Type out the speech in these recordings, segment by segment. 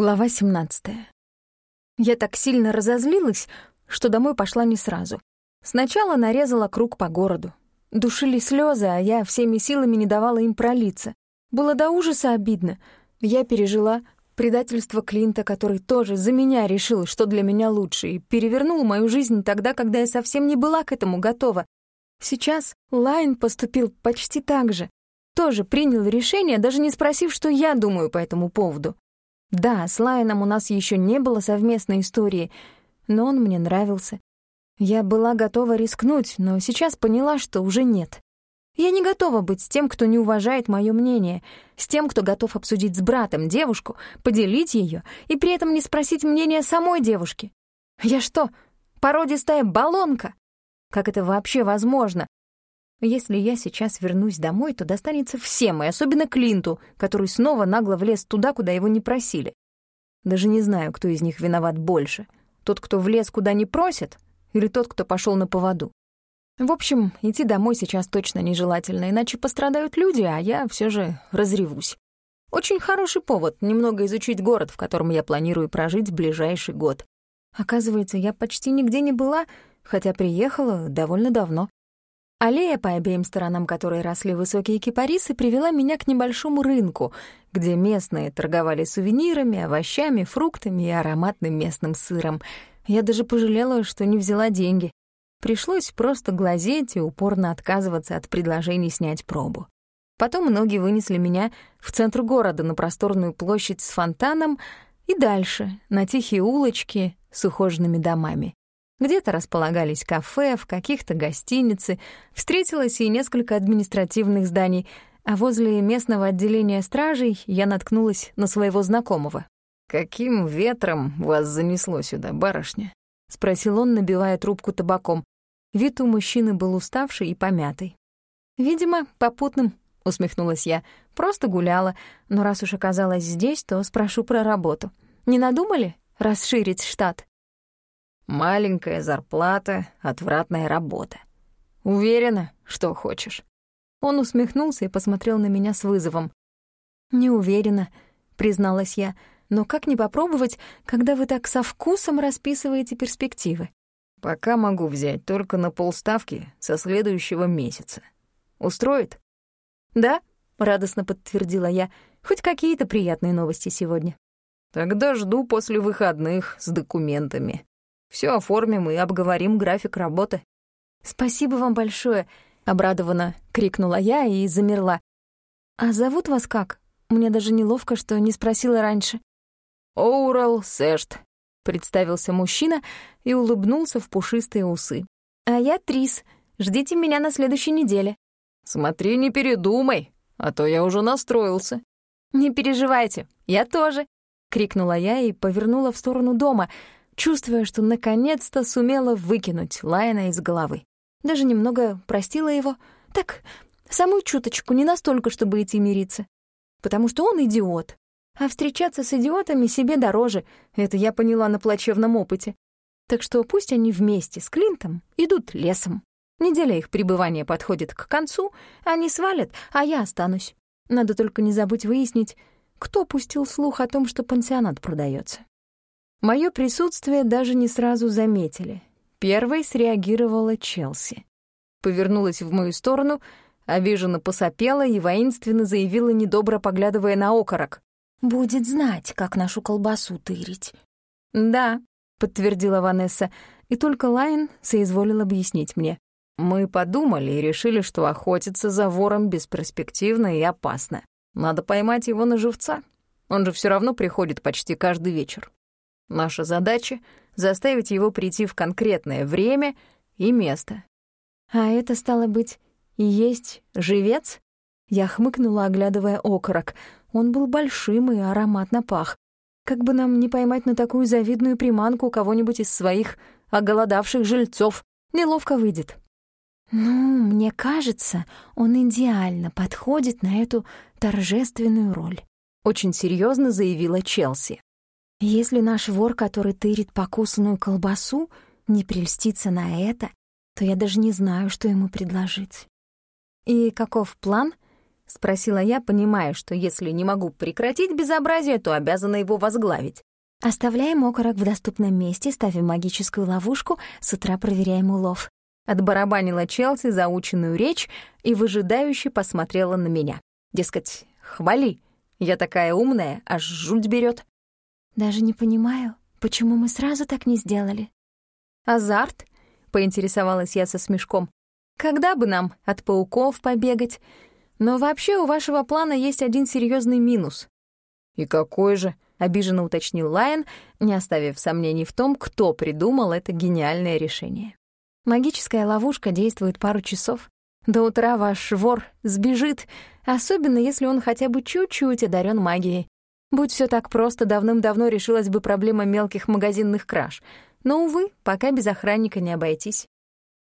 Глава 17. Я так сильно разозлилась, что домой пошла не сразу. Сначала нарезала круг по городу. Душили слезы, а я всеми силами не давала им пролиться. Было до ужаса обидно. Я пережила предательство Клинта, который тоже за меня решил, что для меня лучше, и перевернул мою жизнь тогда, когда я совсем не была к этому готова. Сейчас Лайн поступил почти так же. Тоже принял решение, даже не спросив, что я думаю по этому поводу. Да, с Лайном у нас еще не было совместной истории, но он мне нравился. Я была готова рискнуть, но сейчас поняла, что уже нет. Я не готова быть с тем, кто не уважает мое мнение, с тем, кто готов обсудить с братом девушку, поделить ее и при этом не спросить мнения самой девушки. Я что, породистая баллонка? Как это вообще возможно? Если я сейчас вернусь домой, то достанется всем, и особенно Клинту, который снова нагло влез туда, куда его не просили. Даже не знаю, кто из них виноват больше. Тот, кто влез куда не просит, или тот, кто пошел на поводу. В общем, идти домой сейчас точно нежелательно, иначе пострадают люди, а я все же разревусь. Очень хороший повод немного изучить город, в котором я планирую прожить ближайший год. Оказывается, я почти нигде не была, хотя приехала довольно давно. Аллея, по обеим сторонам которой росли высокие кипарисы, привела меня к небольшому рынку, где местные торговали сувенирами, овощами, фруктами и ароматным местным сыром. Я даже пожалела, что не взяла деньги. Пришлось просто глазеть и упорно отказываться от предложений снять пробу. Потом ноги вынесли меня в центр города на просторную площадь с фонтаном и дальше, на тихие улочки с ухоженными домами. Где-то располагались кафе, в каких-то гостиницы, встретилось и несколько административных зданий, а возле местного отделения стражей я наткнулась на своего знакомого. «Каким ветром вас занесло сюда, барышня?» — спросил он, набивая трубку табаком. Вид у мужчины был уставший и помятый. «Видимо, попутным», — усмехнулась я. «Просто гуляла, но раз уж оказалась здесь, то спрошу про работу. Не надумали расширить штат?» Маленькая зарплата, отвратная работа. Уверена, что хочешь. Он усмехнулся и посмотрел на меня с вызовом. «Не уверена», — призналась я, «но как не попробовать, когда вы так со вкусом расписываете перспективы?» «Пока могу взять только на полставки со следующего месяца. Устроит?» «Да», — радостно подтвердила я, «хоть какие-то приятные новости сегодня». «Тогда жду после выходных с документами», все оформим и обговорим график работы». «Спасибо вам большое», — обрадованно крикнула я и замерла. «А зовут вас как? Мне даже неловко, что не спросила раньше». «Оурал Сэшт», — представился мужчина и улыбнулся в пушистые усы. «А я Трис. Ждите меня на следующей неделе». «Смотри, не передумай, а то я уже настроился». «Не переживайте, я тоже», — крикнула я и повернула в сторону дома — чувствуя, что наконец-то сумела выкинуть Лайна из головы. Даже немного простила его. Так, самую чуточку, не настолько, чтобы идти мириться. Потому что он идиот. А встречаться с идиотами себе дороже. Это я поняла на плачевном опыте. Так что пусть они вместе с Клинтом идут лесом. Неделя их пребывания подходит к концу, они свалят, а я останусь. Надо только не забыть выяснить, кто пустил слух о том, что пансионат продается. Моё присутствие даже не сразу заметили. Первой среагировала Челси. Повернулась в мою сторону, обиженно посопела и воинственно заявила, недобро поглядывая на окорок. «Будет знать, как нашу колбасу тырить». «Да», — подтвердила Ванесса, и только Лайн соизволил объяснить мне. «Мы подумали и решили, что охотиться за вором бесперспективно и опасно. Надо поймать его на живца. Он же все равно приходит почти каждый вечер. Наша задача — заставить его прийти в конкретное время и место. А это, стало быть, и есть живец? Я хмыкнула, оглядывая окорок. Он был большим и ароматно пах. Как бы нам не поймать на такую завидную приманку кого-нибудь из своих оголодавших жильцов. Неловко выйдет. «Ну, мне кажется, он идеально подходит на эту торжественную роль», — очень серьезно заявила Челси. Если наш вор, который тырит покусанную колбасу, не прельстится на это, то я даже не знаю, что ему предложить. «И каков план?» — спросила я, понимая, что если не могу прекратить безобразие, то обязана его возглавить. Оставляем окорок в доступном месте, ставим магическую ловушку, с утра проверяем улов. Отбарабанила Челси заученную речь и выжидающе посмотрела на меня. Дескать, хвали, я такая умная, аж жуть берет. Даже не понимаю, почему мы сразу так не сделали. Азарт? Поинтересовалась я со смешком. Когда бы нам от пауков побегать? Но вообще у вашего плана есть один серьезный минус. И какой же? Обиженно уточнил Лайон, не оставив сомнений в том, кто придумал это гениальное решение. Магическая ловушка действует пару часов. До утра ваш вор сбежит, особенно если он хотя бы чуть-чуть одарен магией. Будь все так просто, давным-давно решилась бы проблема мелких магазинных краж. Но, увы, пока без охранника не обойтись.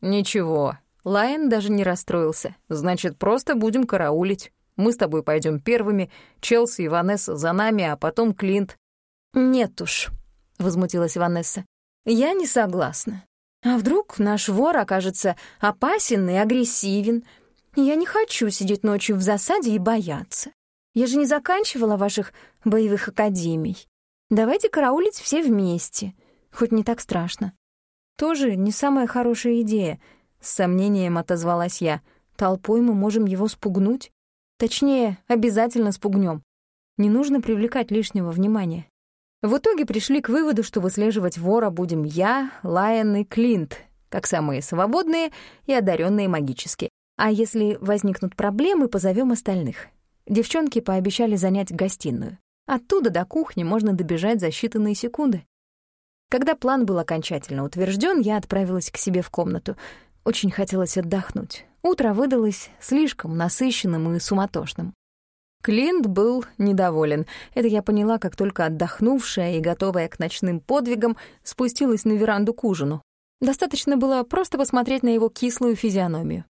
«Ничего», Лайон даже не расстроился. «Значит, просто будем караулить. Мы с тобой пойдем первыми, Челси и Ванесса за нами, а потом Клинт». «Нет уж», — возмутилась Ванесса. «Я не согласна. А вдруг наш вор окажется опасен и агрессивен? Я не хочу сидеть ночью в засаде и бояться. Я же не заканчивала ваших боевых академий. Давайте караулить все вместе, хоть не так страшно». Тоже не самая хорошая идея — с сомнением отозвалась я. Толпой мы можем его спугнуть. Точнее, обязательно спугнем. Не нужно привлекать лишнего внимания. В итоге пришли к выводу, что выслеживать вора будем я, Лайон и Клинт, как самые свободные и одаренные магически. А если возникнут проблемы, позовем остальных. Девчонки пообещали занять гостиную. Оттуда до кухни можно добежать за считанные секунды. Когда план был окончательно утвержден, я отправилась к себе в комнату — очень хотелось отдохнуть. Утро выдалось слишком насыщенным и суматошным. Клинт был недоволен. Это я поняла, как только отдохнувшая и готовая к ночным подвигам спустилась на веранду к ужину. Достаточно было просто посмотреть на его кислую физиономию.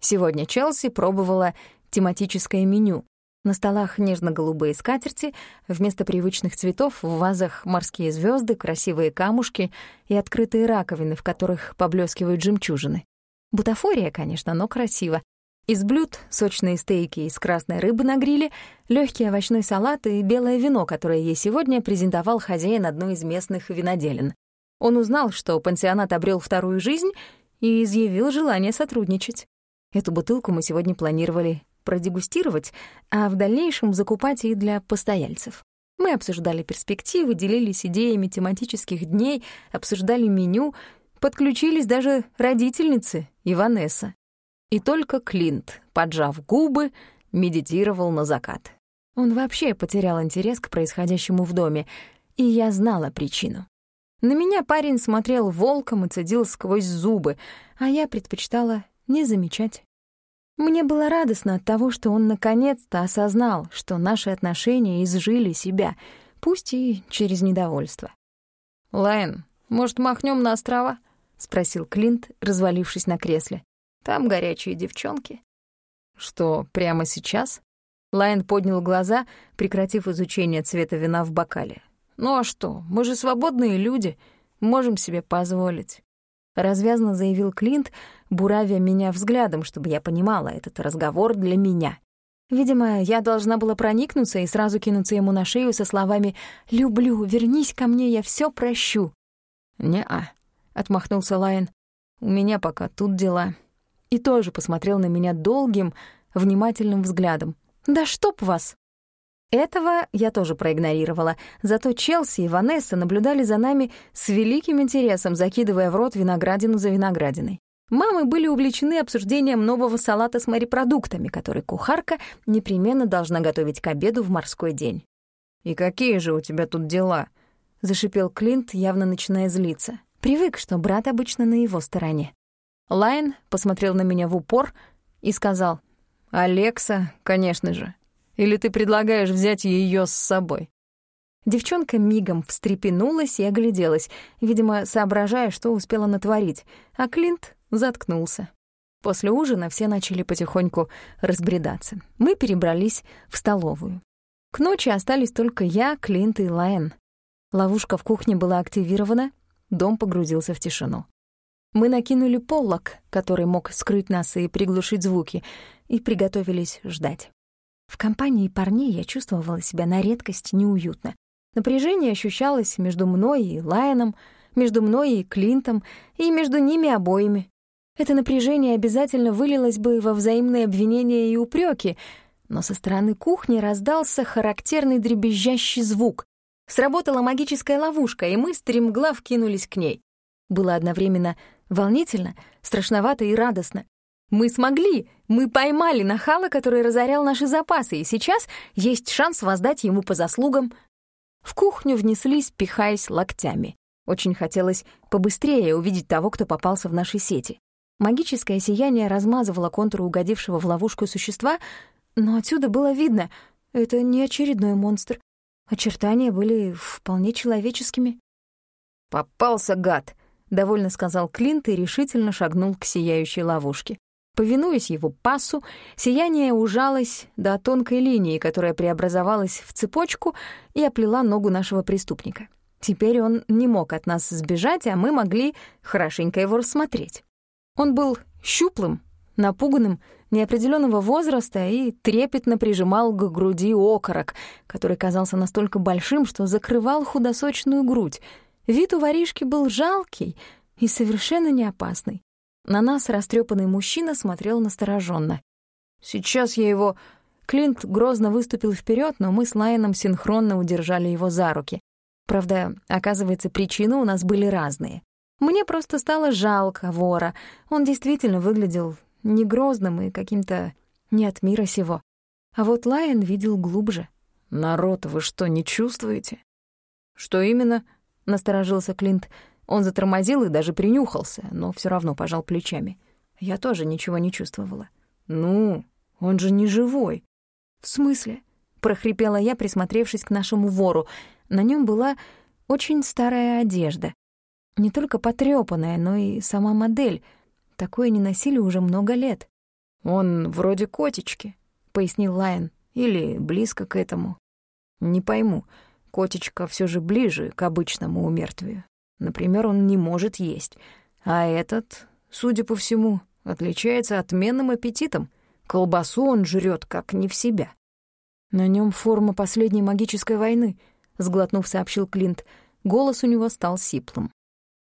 Сегодня Челси пробовала тематическое меню. На столах нежно-голубые скатерти, вместо привычных цветов в вазах морские звезды, красивые камушки и открытые раковины, в которых поблескивают жемчужины. Бутафория, конечно, но красиво. Из блюд сочные стейки из красной рыбы на гриле, легкий овощной салат и белое вино, которое ей сегодня презентовал хозяин одной из местных виноделин. Он узнал, что пансионат обрел вторую жизнь и изъявил желание сотрудничать. Эту бутылку мы сегодня планировали продегустировать, а в дальнейшем закупать и для постояльцев. Мы обсуждали перспективы, делились идеями тематических дней, обсуждали меню, подключились даже родительницы и. И только Клинт, поджав губы, медитировал на закат. Он вообще потерял интерес к происходящему в доме, и я знала причину. На меня парень смотрел волком и цедил сквозь зубы, а я предпочитала не замечать. Мне было радостно от того, что он наконец-то осознал, что наши отношения изжили себя, пусть и через недовольство. «Лайн, может, махнем на острова?» — спросил Клинт, развалившись на кресле. «Там горячие девчонки». «Что, прямо сейчас?» Лайн поднял глаза, прекратив изучение цвета вина в бокале. «Ну а что, мы же свободные люди, можем себе позволить» развязно заявил Клинт, буравя меня взглядом, чтобы я понимала, этот разговор для меня. Видимо, я должна была проникнуться и сразу кинуться ему на шею со словами «Люблю, вернись ко мне, я все прощу». «Не-а», — отмахнулся Лайон, — «у меня пока тут дела». И тоже посмотрел на меня долгим, внимательным взглядом. «Да чтоб вас!» Этого я тоже проигнорировала, зато Челси и Ванесса наблюдали за нами с великим интересом, закидывая в рот виноградину за виноградиной. Мамы были увлечены обсуждением нового салата с морепродуктами, который кухарка непременно должна готовить к обеду в морской день. «И какие же у тебя тут дела?» — зашипел Клинт, явно начиная злиться. Привык, что брат обычно на его стороне. Лайн посмотрел на меня в упор и сказал, «Алекса, конечно же, или ты предлагаешь взять ее с собой?» Девчонка мигом встрепенулась и огляделась, видимо, соображая, что успела натворить, а Клинт заткнулся. После ужина все начали потихоньку разбредаться. Мы перебрались в столовую. К ночи остались только я, Клинт и Лайн. Ловушка в кухне была активирована, дом погрузился в тишину. Мы накинули поллок, который мог скрыть нас и приглушить звуки, и приготовились ждать. В компании парней я чувствовала себя на редкость неуютно. Напряжение ощущалось между мной и Лайоном, между мной и Клинтом, и между ними обоими. Это напряжение обязательно вылилось бы во взаимные обвинения и упреки, но со стороны кухни раздался характерный дребезжащий звук. Сработала магическая ловушка, и мы стремглав кинулись к ней. Было одновременно волнительно, страшновато и радостно. Мы смогли! Мы поймали нахала, который разорял наши запасы, и сейчас есть шанс воздать ему по заслугам. В кухню внеслись, пихаясь локтями. Очень хотелось побыстрее увидеть того, кто попался в наши сети. Магическое сияние размазывало контуры угодившего в ловушку существа, но отсюда было видно — это не очередной монстр. Очертания были вполне человеческими. «Попался, гад!» — довольно сказал Клинт и решительно шагнул к сияющей ловушке. Повинуясь его пасу, сияние ужалось до тонкой линии, которая преобразовалась в цепочку и оплела ногу нашего преступника. Теперь он не мог от нас сбежать, а мы могли хорошенько его рассмотреть. Он был щуплым, напуганным, неопределенного возраста и трепетно прижимал к груди окорок, который казался настолько большим, что закрывал худосочную грудь. Вид у воришки был жалкий и совершенно не опасный. На нас растрепанный мужчина смотрел настороженно. «Сейчас я его...» Клинт грозно выступил вперед, но мы с Лайоном синхронно удержали его за руки. Правда, оказывается, причины у нас были разные. Мне просто стало жалко вора. Он действительно выглядел не грозным и каким-то не от мира сего. А вот Лайон видел глубже. «Народ, вы что, не чувствуете?» «Что именно?» — насторожился Клинт. Он затормозил и даже принюхался, но все равно пожал плечами. Я тоже ничего не чувствовала. «Ну, он же не живой». «В смысле?» — прохрипела я, присмотревшись к нашему вору. На нем была очень старая одежда. Не только потрёпанная, но и сама модель. Такое не носили уже много лет. «Он вроде котечки», — пояснил Лайон. «Или близко к этому. Не пойму, котечка все же ближе к обычному умертвию. Например, он не может есть. А этот, судя по всему, отличается отменным аппетитом. Колбасу он жрет как не в себя. На нем форма последней магической войны, сглотнув, сообщил Клинт. Голос у него стал сиплым.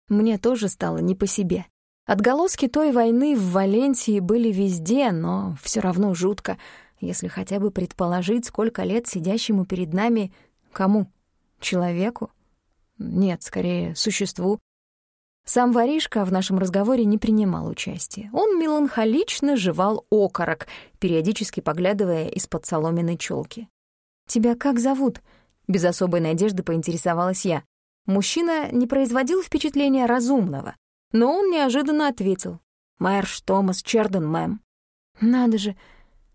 Мне тоже стало не по себе. Отголоски той войны в Валенсии были везде, но все равно жутко, если хотя бы предположить, сколько лет сидящему перед нами кому? Человеку? Нет, скорее, существу. Сам воришка в нашем разговоре не принимал участия. Он меланхолично жевал окорок, периодически поглядывая из-под соломенной челки. «Тебя как зовут?» — без особой надежды поинтересовалась я. Мужчина не производил впечатления разумного, но он неожиданно ответил. «Мэрш Томас Черден, мэм». «Надо же!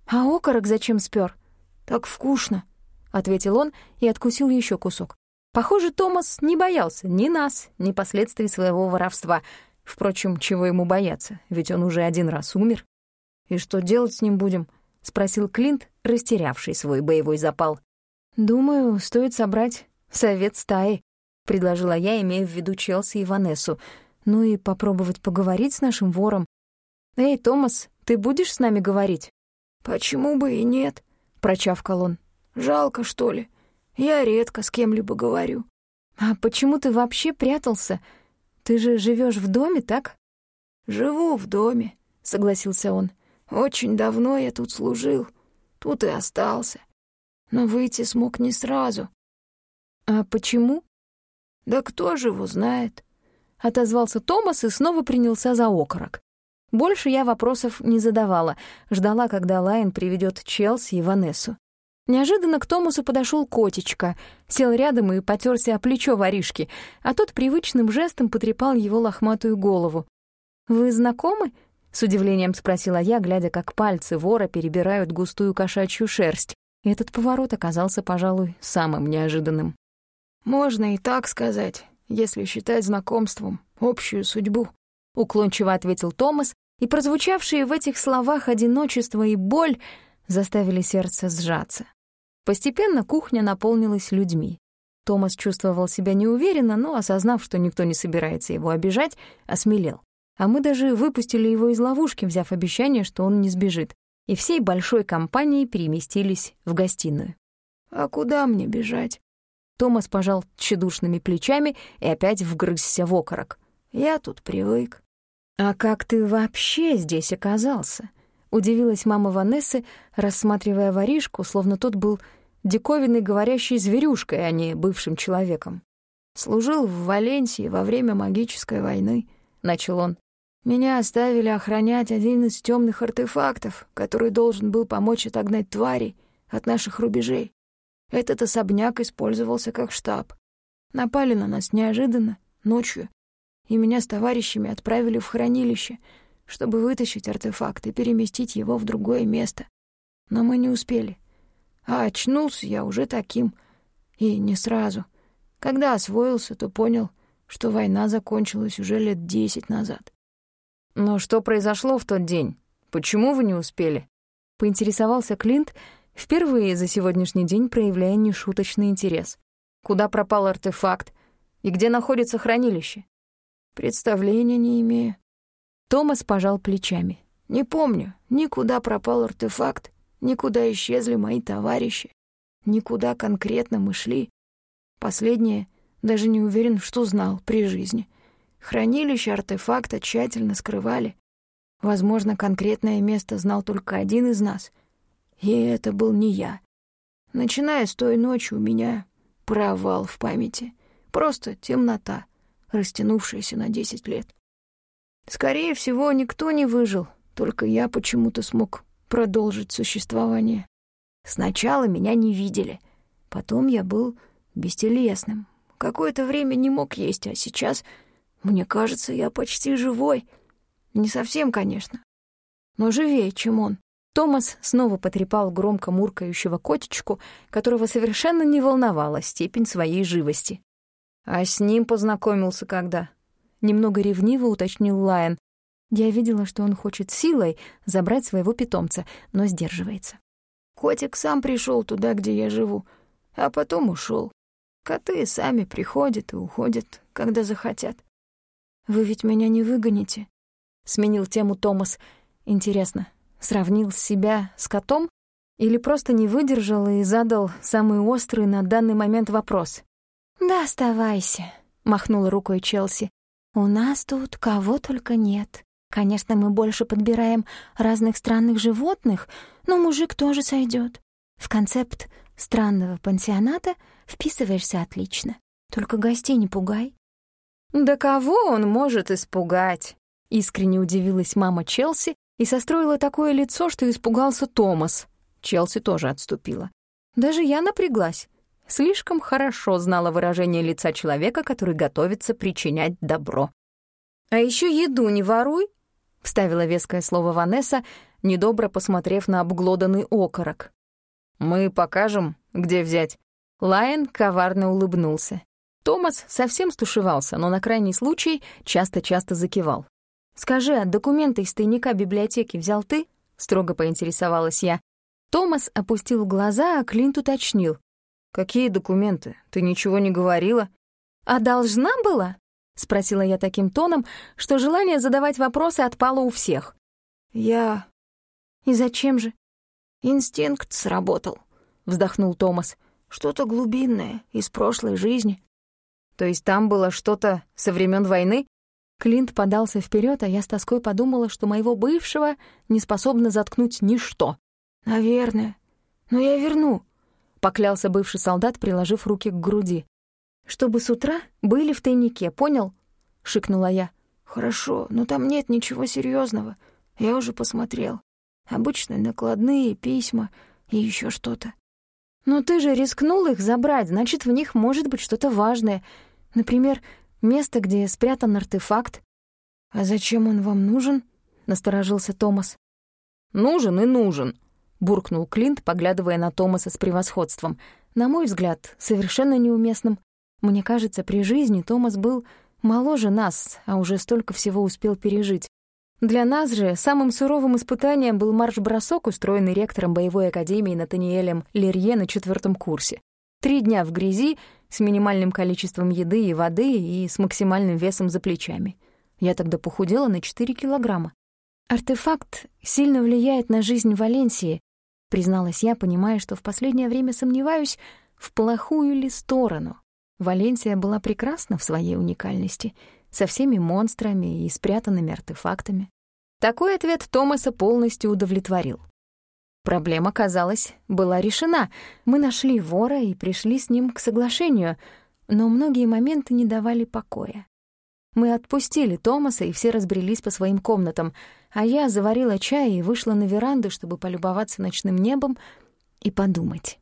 А окорок зачем спер? «Так вкусно», — ответил он и откусил еще кусок. Похоже, Томас не боялся ни нас, ни последствий своего воровства. Впрочем, чего ему бояться, ведь он уже один раз умер. «И что делать с ним будем?» — спросил Клинт, растерявший свой боевой запал. «Думаю, стоит собрать совет стаи», — предложила я, имея в виду Челси и Ванессу. «Ну и попробовать поговорить с нашим вором. Эй, Томас, ты будешь с нами говорить?» «Почему бы и нет?» — прочавкал он. «Жалко, что ли?» Я редко с кем-либо говорю. А почему ты вообще прятался? Ты же живешь в доме, так? Живу в доме, согласился он. Очень давно я тут служил. Тут и остался. Но выйти смог не сразу. А почему? Да кто же его знает? Отозвался Томас и снова принялся за окорок. Больше я вопросов не задавала, ждала, когда Лайн приведет Челси и Ванессу. Неожиданно к Томасу подошел котечка, сел рядом и потерся о плечо воришки, а тот привычным жестом потрепал его лохматую голову. «Вы знакомы?» — с удивлением спросила я, глядя, как пальцы вора перебирают густую кошачью шерсть. Этот поворот оказался, пожалуй, самым неожиданным. «Можно и так сказать, если считать знакомством общую судьбу», — уклончиво ответил Томас, и прозвучавшие в этих словах одиночество и боль — заставили сердце сжаться. Постепенно кухня наполнилась людьми. Томас чувствовал себя неуверенно, но, осознав, что никто не собирается его обижать, осмелел. а мы даже выпустили его из ловушки, взяв обещание, что он не сбежит, и всей большой компанией переместились в гостиную. «А куда мне бежать?» Томас пожал тщедушными плечами и опять вгрызся в окорок. «Я тут привык». «А как ты вообще здесь оказался?» — удивилась мама Ванессы, рассматривая воришку, словно тот был диковинной говорящей зверюшкой, а не бывшим человеком. «Служил в Валенсии во время магической войны», — начал он. «Меня оставили охранять один из темных артефактов, который должен был помочь отогнать твари от наших рубежей. Этот особняк использовался как штаб. Напали на нас неожиданно, ночью, и меня с товарищами отправили в хранилище, чтобы вытащить артефакт и переместить его в другое место. Но мы не успели. А очнулся я уже таким. И не сразу. Когда освоился, то понял, что война закончилась уже лет десять назад. «Но что произошло в тот день? Почему вы не успели?» — поинтересовался Клинт, впервые за сегодняшний день проявляя нешуточный интерес. «Куда пропал артефакт? И где находится хранилище?» «Представления не имею». Томас пожал плечами. «Не помню, никуда пропал артефакт, никуда исчезли мои товарищи, никуда конкретно мы шли. Последнее даже не уверен, что знал при жизни. Хранилище артефакта тщательно скрывали. Возможно, конкретное место знал только один из нас. И это был не я. Начиная с той ночи у меня провал в памяти. Просто темнота, растянувшаяся на десять лет. Скорее всего, никто не выжил, только я почему-то смог продолжить существование. Сначала меня не видели, потом я был бестелесным. Какое-то время не мог есть, а сейчас, мне кажется, я почти живой. Не совсем, конечно, но живее, чем он. Томас снова потрепал громко муркающего котечку, которого совершенно не волновала степень своей живости. «А с ним познакомился когда?» Немного ревниво уточнил Лайон. Я видела, что он хочет силой забрать своего питомца, но сдерживается. «Котик сам пришел туда, где я живу, а потом ушел. Коты сами приходят и уходят, когда захотят. Вы ведь меня не выгоните?» Сменил тему Томас. «Интересно, сравнил себя с котом или просто не выдержал и задал самый острый на данный момент вопрос?» «Да оставайся», — махнула рукой Челси. «У нас тут кого только нет. Конечно, мы больше подбираем разных странных животных, но мужик тоже сойдет. В концепт странного пансионата вписываешься отлично. Только гостей не пугай». «Да кого он может испугать?» — искренне удивилась мама Челси и состроила такое лицо, что испугался Томас. Челси тоже отступила. Даже я напряглась. Слишком хорошо знала выражение лица человека, который готовится причинять добро. «А еще еду не воруй», — вставила веское слово Ванесса, недобро посмотрев на обглоданный окорок. «Мы покажем, где взять». Лайон коварно улыбнулся. Томас совсем стушевался, но на крайний случай часто-часто закивал. «Скажи, а документы из тайника библиотеки взял ты?» — строго поинтересовалась я. Томас опустил глаза, а Клинт уточнил. «Какие документы? Ты ничего не говорила?» «А должна была?» — спросила я таким тоном, что желание задавать вопросы отпало у всех. «Я...» «И зачем же?» «Инстинкт сработал», — вздохнул Томас. «Что-то глубинное, из прошлой жизни». «То есть там было что-то со времен войны?» Клинт подался вперед, а я с тоской подумала, что моего бывшего не способно заткнуть ничто. «Наверное. Но я верну», — поклялся бывший солдат, приложив руки к груди. «Чтобы с утра были в тайнике, понял?» — шикнула я. «Хорошо, но там нет ничего серьезного. Я уже посмотрел. Обычные накладные, письма и еще что-то». «Но ты же рискнул их забрать, значит, в них может быть что-то важное. Например, Место, где спрятан артефакт. «А зачем он вам нужен?» — насторожился Томас. «Нужен и нужен», — буркнул Клинт, поглядывая на Томаса с превосходством. На мой взгляд, совершенно неуместным. Мне кажется, при жизни Томас был моложе нас, а уже столько всего успел пережить. Для нас же самым суровым испытанием был марш-бросок, устроенный ректором боевой академии Натаниэлем Лерье на четвертом курсе. Три дня в грязи, с минимальным количеством еды и воды и с максимальным весом за плечами. Я тогда похудела на 4 килограмма. Артефакт сильно влияет на жизнь Валенсии, призналась я, понимая, что в последнее время сомневаюсь, в плохую ли сторону. Валенсия была прекрасна в своей уникальности, со всеми монстрами и спрятанными артефактами. Такой ответ Томаса полностью удовлетворил. Проблема, казалось, была решена. Мы нашли вора и пришли с ним к соглашению, но многие моменты не давали покоя. Мы отпустили Томаса, и все разбрелись по своим комнатам, а я заварила чай и вышла на веранду, чтобы полюбоваться ночным небом и подумать.